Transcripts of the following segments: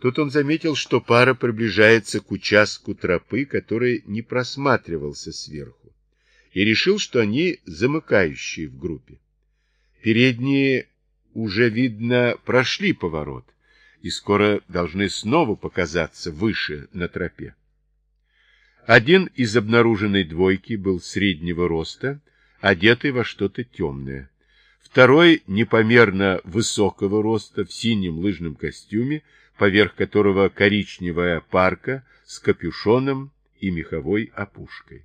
Тут он заметил, что пара приближается к участку тропы, который не просматривался сверху, и решил, что они замыкающие в группе. Передние уже, видно, прошли поворот, и скоро должны снова показаться выше на тропе. Один из обнаруженной двойки был среднего роста, одетый во что-то темное. Второй непомерно высокого роста в синем лыжном костюме, поверх которого коричневая парка с капюшоном и меховой опушкой.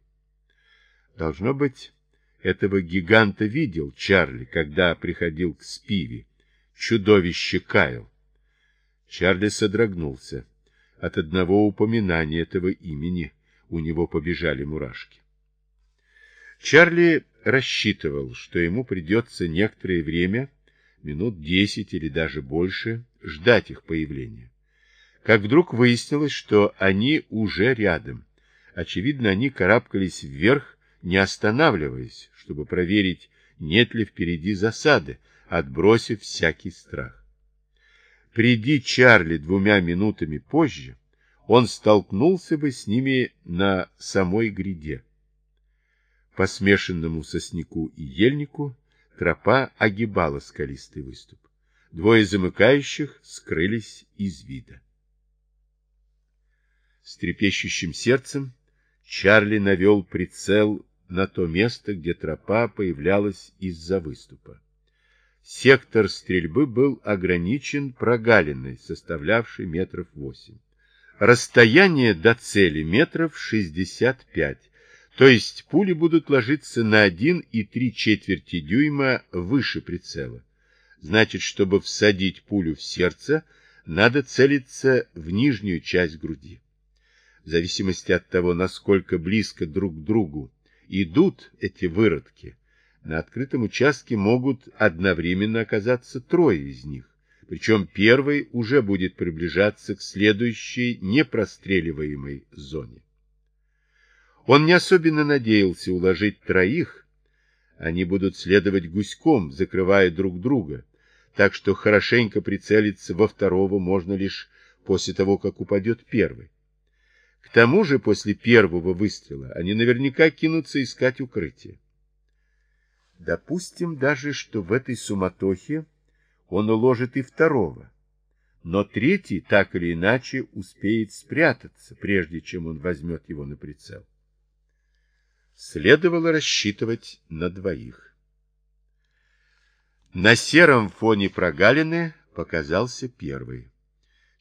Должно быть, этого гиганта видел Чарли, когда приходил к Спиви. Чудовище Кайл. Чарли содрогнулся. От одного упоминания этого имени у него побежали мурашки. Чарли рассчитывал, что ему придется некоторое время, минут десять или даже больше, ждать их появления. Как вдруг выяснилось, что они уже рядом. Очевидно, они карабкались вверх, не останавливаясь, чтобы проверить, нет ли впереди засады, отбросив всякий страх. Приди Чарли двумя минутами позже, он столкнулся бы с ними на самой гряде. По смешанному сосняку и ельнику тропа огибала скалистый выступ. Двое замыкающих скрылись из вида. С трепещущим сердцем Чарли навел прицел на то место, где тропа появлялась из-за выступа. Сектор стрельбы был ограничен прогалиной, составлявшей метров восемь. Расстояние до цели метров шестьдесят пять, то есть пули будут ложиться на один и три четверти дюйма выше прицела. Значит, чтобы всадить пулю в сердце, надо целиться в нижнюю часть груди. В зависимости от того, насколько близко друг к другу идут эти выродки, на открытом участке могут одновременно оказаться трое из них. Причем первый уже будет приближаться к следующей непростреливаемой зоне. Он не особенно надеялся уложить троих, они будут следовать гуськом, закрывая друг друга, так что хорошенько прицелиться во второго можно лишь после того, как упадет первый. К тому же после первого выстрела они наверняка кинутся искать укрытие. Допустим даже, что в этой суматохе он уложит и второго, но третий так или иначе успеет спрятаться, прежде чем он возьмет его на прицел. Следовало рассчитывать на двоих. На сером фоне прогалины показался первый.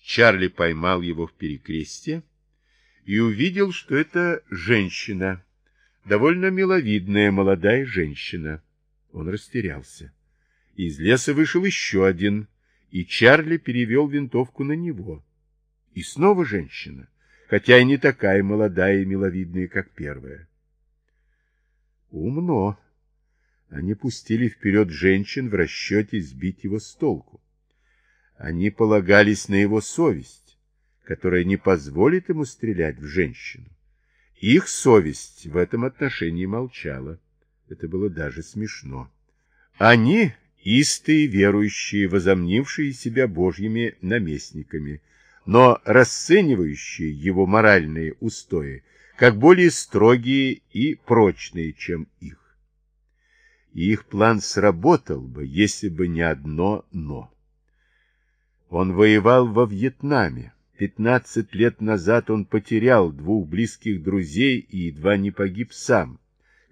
Чарли поймал его в перекрестье и увидел, что это женщина, довольно миловидная молодая женщина. Он растерялся. Из леса вышел еще один, и Чарли перевел винтовку на него. И снова женщина, хотя и не такая молодая и миловидная, как первая. Умно. Они пустили вперед женщин в расчете сбить его с толку. Они полагались на его совесть, которая не позволит ему стрелять в женщину. Их совесть в этом отношении молчала. Это было даже смешно. Они, истые верующие, возомнившие себя божьими наместниками, но расценивающие его моральные устои как более строгие и прочные, чем их. И их план сработал бы, если бы не одно «но». Он воевал во Вьетнаме. Пятнадцать лет назад он потерял двух близких друзей и едва не погиб сам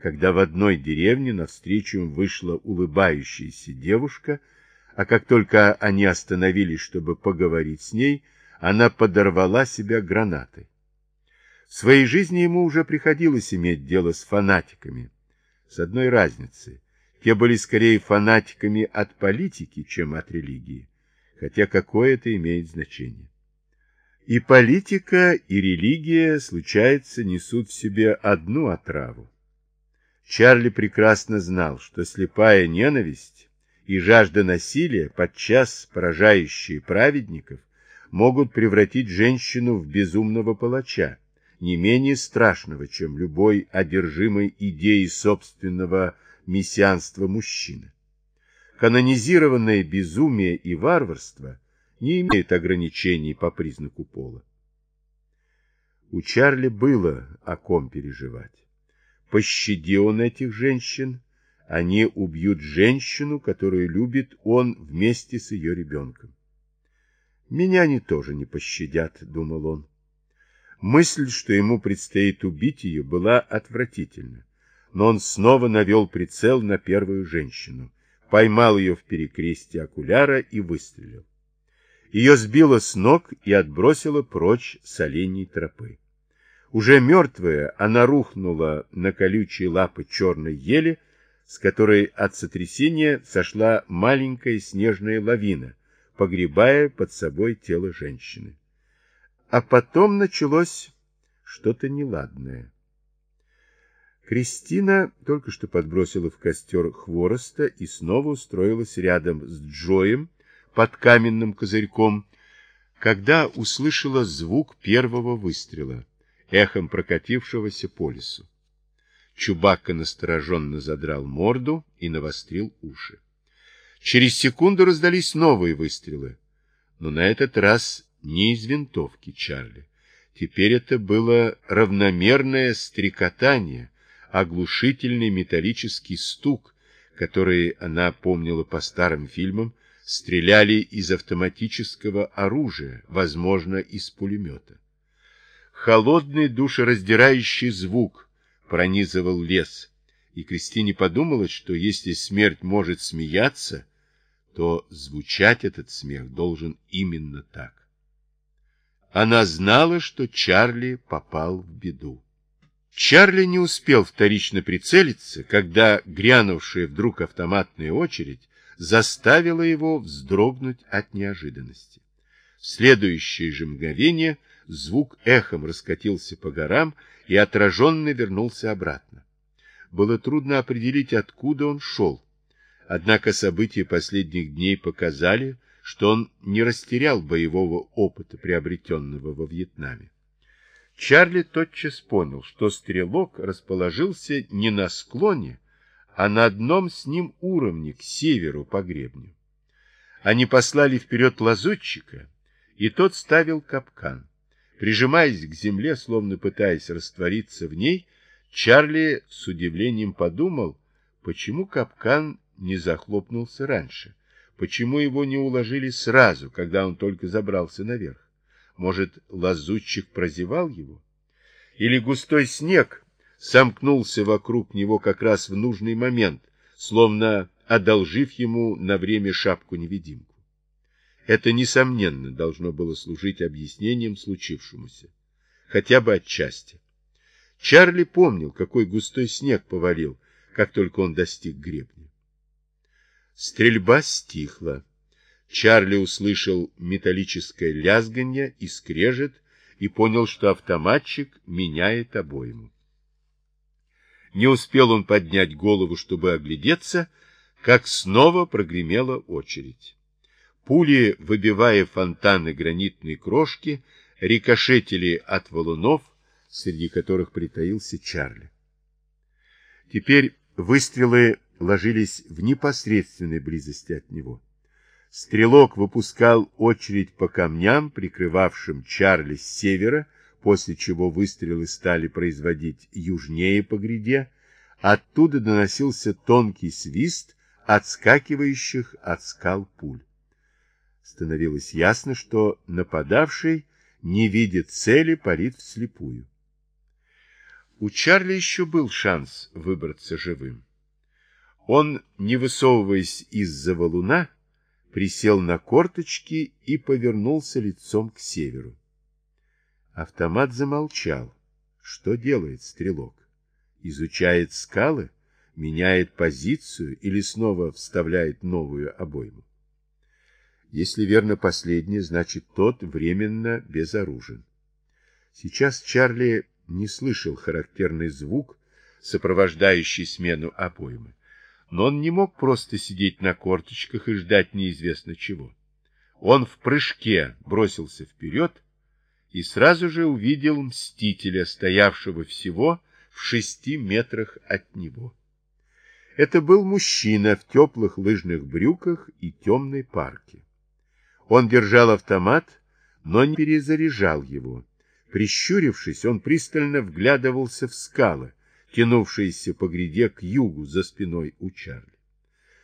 когда в одной деревне навстречу им вышла улыбающаяся девушка, а как только они остановились, чтобы поговорить с ней, она подорвала себя гранатой. В своей жизни ему уже приходилось иметь дело с фанатиками. С одной разницей. Те были скорее фанатиками от политики, чем от религии, хотя какое это имеет значение. И политика, и религия, случается, несут в себе одну отраву. Чарли прекрасно знал, что слепая ненависть и жажда насилия, подчас поражающие праведников, могут превратить женщину в безумного палача, не менее страшного, чем любой одержимый идеей собственного мессианства мужчина. Канонизированное безумие и варварство не имеет ограничений по признаку пола. У Чарли было о ком переживать. Пощади он этих женщин, они убьют женщину, которую любит он вместе с ее ребенком. Меня они тоже не пощадят, думал он. Мысль, что ему предстоит убить ее, была отвратительна. Но он снова навел прицел на первую женщину, поймал ее в перекрестие окуляра и выстрелил. Ее сбило с ног и отбросило прочь с оленей тропы. Уже мертвая, она рухнула на колючие лапы черной ели, с которой от сотрясения сошла маленькая снежная лавина, погребая под собой тело женщины. А потом началось что-то неладное. Кристина только что подбросила в костер хвороста и снова устроилась рядом с Джоем под каменным козырьком, когда услышала звук первого выстрела эхом прокатившегося по лесу. Чубакка настороженно задрал морду и навострил уши. Через секунду раздались новые выстрелы, но на этот раз не из винтовки Чарли. Теперь это было равномерное стрекотание, оглушительный металлический стук, который она помнила по старым фильмам, стреляли из автоматического оружия, возможно, из пулемета. Холодный душераздирающий звук пронизывал лес, и Кристине подумалось, что если смерть может смеяться, то звучать этот смех должен именно так. Она знала, что Чарли попал в беду. Чарли не успел вторично прицелиться, когда грянувшая вдруг автоматная очередь заставила его вздрогнуть от неожиданности. В следующее же мгновение – звук эхом раскатился по горам и отраженно вернулся обратно. Было трудно определить, откуда он шел. Однако события последних дней показали, что он не растерял боевого опыта, приобретенного во Вьетнаме. Чарли тотчас понял, что стрелок расположился не на склоне, а на одном с ним уровне, к северу по гребню. Они послали вперед лазутчика, и тот ставил капкан. Прижимаясь к земле, словно пытаясь раствориться в ней, Чарли с удивлением подумал, почему капкан не захлопнулся раньше, почему его не уложили сразу, когда он только забрался наверх. Может, лазутчик прозевал его? Или густой снег сомкнулся вокруг него как раз в нужный момент, словно одолжив ему на время шапку-невидимку. Это, несомненно, должно было служить объяснением случившемуся, хотя бы отчасти. Чарли помнил, какой густой снег повалил, как только он достиг гребня. Стрельба стихла. Чарли услышал металлическое лязганье и скрежет и понял, что автоматчик меняет обойму. Не успел он поднять голову, чтобы оглядеться, как снова прогремела очередь. Пули, выбивая фонтаны гранитной крошки, рикошетили от валунов, среди которых притаился Чарли. Теперь выстрелы ложились в непосредственной близости от него. Стрелок выпускал очередь по камням, прикрывавшим Чарли с севера, после чего выстрелы стали производить южнее по гряде. Оттуда доносился тонкий свист отскакивающих от скал пуль становилось ясно, что нападавший не видит цели, парит вслепую. У Чарли еще был шанс выбраться живым. Он, не высовываясь из-за валуна, присел на корточки и повернулся лицом к северу. Автомат замолчал. Что делает стрелок? Изучает скалы? Меняет позицию или снова вставляет новую обойму? Если верно последнее, значит тот временно безоружен. Сейчас Чарли не слышал характерный звук, сопровождающий смену обоймы. Но он не мог просто сидеть на корточках и ждать неизвестно чего. Он в прыжке бросился вперед и сразу же увидел мстителя, стоявшего всего в шести метрах от него. Это был мужчина в теплых лыжных брюках и темной парке. Он держал автомат, но не перезаряжал его. Прищурившись, он пристально вглядывался в скалы, тянувшиеся по гряде к югу за спиной у Чарли.